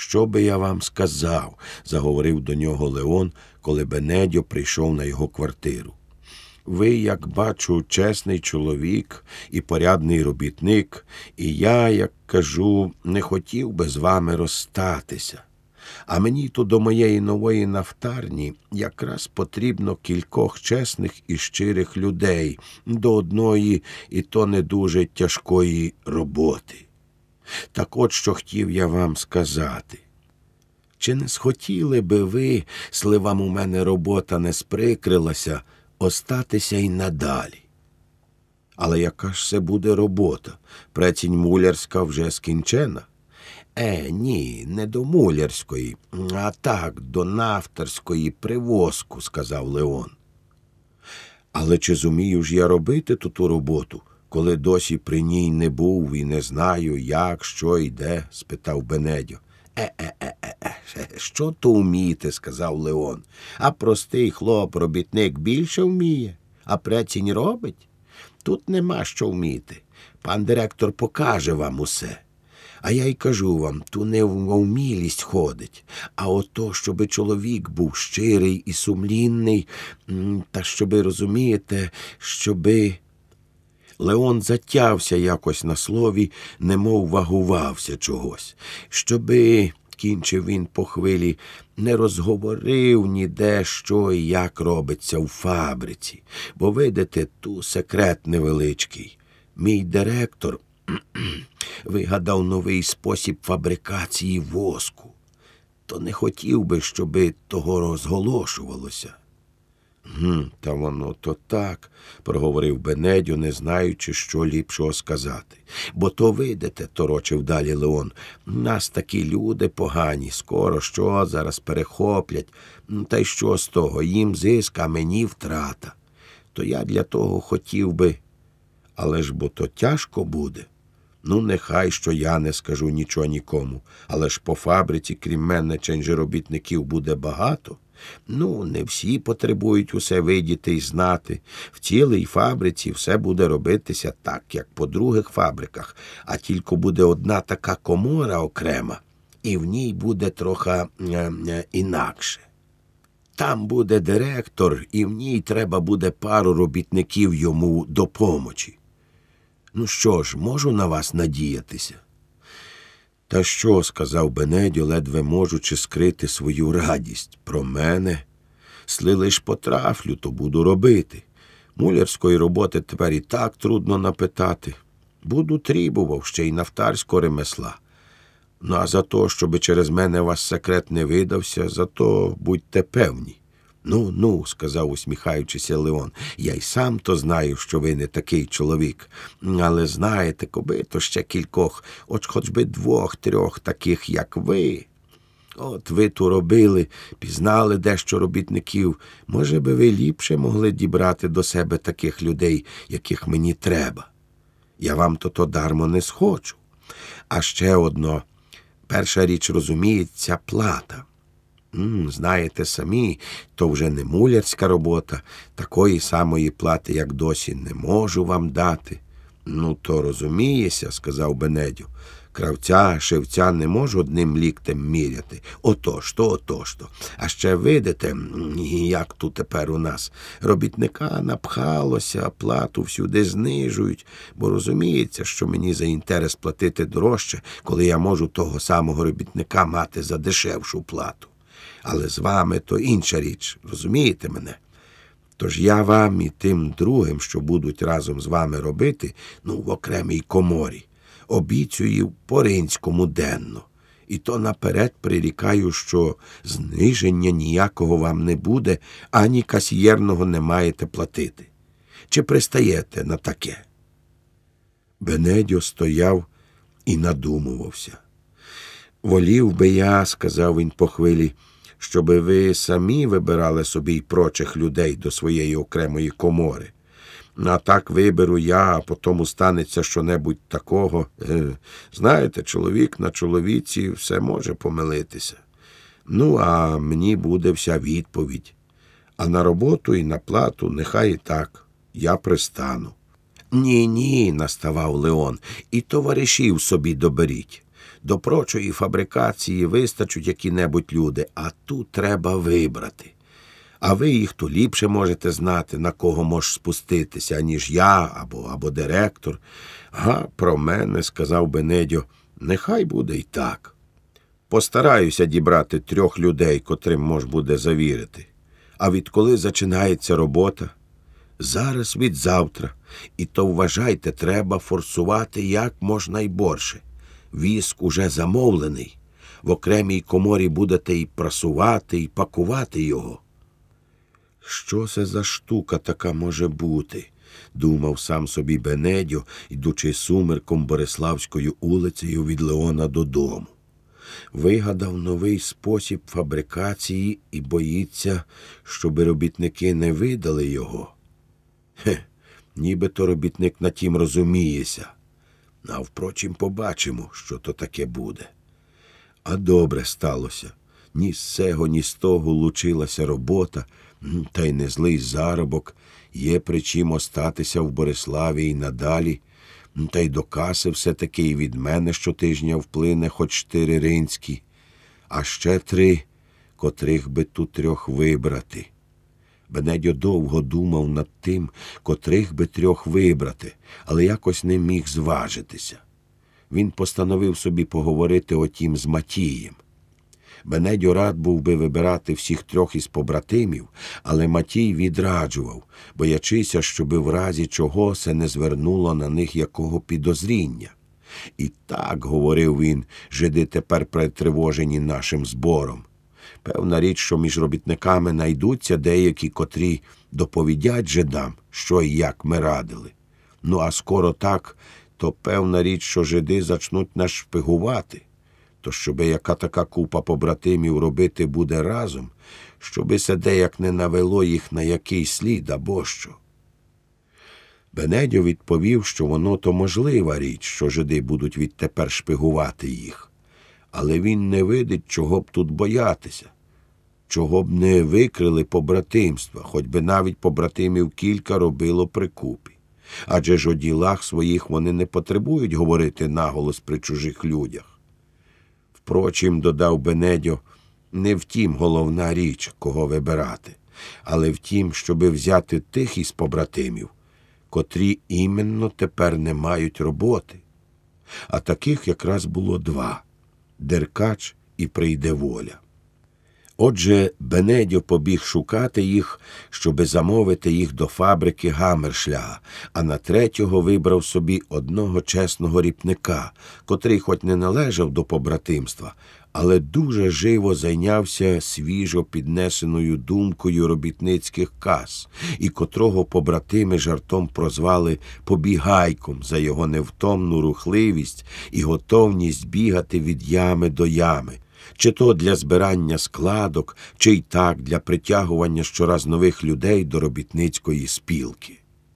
Що би я вам сказав? заговорив до нього Леон, коли Бенедьо прийшов на його квартиру. Ви, як бачу, чесний чоловік і порядний робітник, і я, як кажу, не хотів би з вами розстатися. А мені то до моєї нової нафтарні якраз потрібно кількох чесних і щирих людей до одної і то не дуже тяжкої роботи. Так от що хотів я вам сказати. Чи не схотіли би ви, сли вам у мене робота не сприкрилася, остатися й надалі? Але яка ж це буде робота? Прецінь мулярська вже скінчена? Е, ні, не до мулярської, а так, до нафтарської привозку, сказав Леон. Але чи зумію ж я робити ту ту роботу, коли досі при ній не був і не знаю, як, що і де? спитав Бенедьо. Е-е-е, що то вмієте, сказав Леон. А простий хлоп, робітник більше вміє, а прецінь робить. Тут нема що вміти. Пан директор покаже вам усе. А я й кажу вам, ту не вмілість ходить, а ото, щоби чоловік був щирий і сумлінний, та щоби, розумієте, щоби. Леон затявся якось на слові, немов вагувався чогось, щоби, кінчив він по хвилі, не розговорив ніде, що і як робиться у фабриці, бо, видите, ту секрет невеличкий. Мій директор вигадав новий спосіб фабрикації воску, то не хотів би, щоби того розголошувалося. «Гм, Та воно то так, проговорив Бенедю, не знаючи, що ліпшого сказати. Бо то видите, торочив далі Леон. Нас такі люди погані, скоро що зараз перехоплять. Та й що з того? Їм зиск, а мені втрата. То я для того хотів би, але ж бо то тяжко буде. Ну, нехай що я не скажу нічого нікому, але ж по фабриці, крім мене, ченжеробітників буде багато. Ну, не всі потребують усе видіти і знати. В цілій фабриці все буде робитися так, як по других фабриках, а тільки буде одна така комора окрема, і в ній буде трохи е, е, інакше. Там буде директор, і в ній треба буде пару робітників йому допомочі. Ну що ж, можу на вас надіятися? Та що, сказав Бенедьо, ледве можучи скрити свою радість про мене. Сли лиш потрафлю, то буду робити. Мулярської роботи тепер і так трудно напитати. Буду трібував ще й нафтарського ремесла. Ну, а за то, щоби через мене вас секрет не видався, за то будьте певні. Ну, ну, сказав, усміхаючися Леон, я й сам то знаю, що ви не такий чоловік. Але знаєте, коби то ще кількох, от хоч би двох, трьох таких, як ви. От ви ту робили, пізнали дещо робітників. Може би, ви ліпше могли дібрати до себе таких людей, яких мені треба. Я вам то то дармо не схочу. А ще одно перша річ розуміється плата. Знаєте самі, то вже не мулярська робота, такої самої плати, як досі, не можу вам дати. Ну, то розумієся, сказав Бенедю. Кравця, шевця не можу одним ліктем міряти. Отож то, отож то. А ще видите, як тут тепер у нас. Робітника напхалося, плату всюди знижують, бо розуміється, що мені за інтерес платити дорожче, коли я можу того самого робітника мати за дешевшу плату. Але з вами то інша річ, розумієте мене? Тож я вам і тим другим, що будуть разом з вами робити, ну, в окремій коморі, обіцюю по-ринському денно. І то наперед прирікаю, що зниження ніякого вам не буде, ані касьєрного не маєте платити. Чи пристаєте на таке? Бенедьо стояв і надумувався. Волів би я, сказав він по хвилі, щоби ви самі вибирали собі й прочих людей до своєї окремої комори. А так виберу я, а потім станеться що-небудь такого. Е, знаєте, чоловік на чоловіці все може помилитися. Ну, а мені буде вся відповідь. А на роботу і на плату нехай і так, я пристану. Ні, ні, наставав Леон, і товаришів собі доберіть. До прочої фабрикації вистачуть які-небудь люди, а тут треба вибрати. А ви їх то ліпше можете знати, на кого можеш спуститися, аніж я або, або директор. Га, про мене, сказав Бенедьо, нехай буде й так. Постараюся дібрати трьох людей, котрим мож буде завірити. А відколи зачинається робота? Зараз від завтра. І то вважайте, треба форсувати як можна й борше. Віск уже замовлений. В окремій коморі будете і прасувати, і пакувати його. Що це за штука така може бути? думав сам собі Бенедьо, ідучи сумерком Бориславською улицею від Леона додому. Вигадав новий спосіб фабрикації і боїться, щоби робітники не видали його. Хе, нібито робітник на тім розуміється. А побачимо, що то таке буде. А добре сталося. Ні з цього, ні з того лучилася робота, та й не злий заробок, є при чим остатися в Бориславі і надалі, та й до каси все-таки і від мене щотижня вплине хоч чотири ринські, а ще три, котрих би тут трьох вибрати. Бенедьо довго думав над тим, котрих би трьох вибрати, але якось не міг зважитися. Він постановив собі поговорити отім з Матієм. Бенедьо рад був би вибирати всіх трьох із побратимів, але Матій відраджував, боячися, щоби в разі чого це не звернуло на них якого підозріння. І так, говорив він, жиди тепер притривожені нашим збором. Певна річ, що між робітниками найдуться деякі, котрі доповідять жидам, що і як ми радили. Ну, а скоро так, то певна річ, що жиди зачнуть нас шпигувати. То щоби яка така купа побратимів робити буде разом, щоби се деяк не навело їх на який слід або що. Бенедьо відповів, що воно то можлива річ, що жиди будуть відтепер шпигувати їх. Але він не видить, чого б тут боятися, чого б не викрили побратимства, хоч би навіть побратимів кілька робило прикупі. Адже ж у ділах своїх вони не потребують говорити наголос при чужих людях. Впрочем, додав Бенедьо, не втім головна річ, кого вибирати, але втім, щоби взяти тих із побратимів, котрі іменно тепер не мають роботи. А таких якраз було два Деркач і прийде воля. Отже, Бенедьо побіг шукати їх, щоби замовити їх до фабрики Гамершляга, а на третього вибрав собі одного чесного ріпника, котрий хоч не належав до побратимства, але дуже живо зайнявся свіжо піднесеною думкою робітницьких кас, і котрого побратими жартом прозвали побігайком за його невтомну рухливість і готовність бігати від ями до ями чи то для збирання складок, чи й так для притягування щораз нових людей до робітницької спілки.